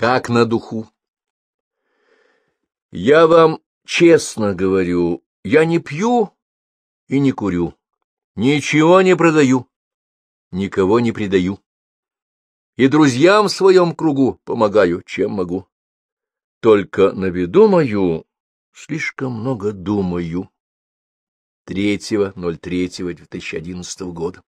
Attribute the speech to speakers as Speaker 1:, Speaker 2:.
Speaker 1: как на духу. Я вам честно говорю, я не пью и не курю, ничего не продаю, никого не предаю. И друзьям в своем кругу помогаю, чем могу. Только на виду мою слишком много думаю. 3.03.2011 года.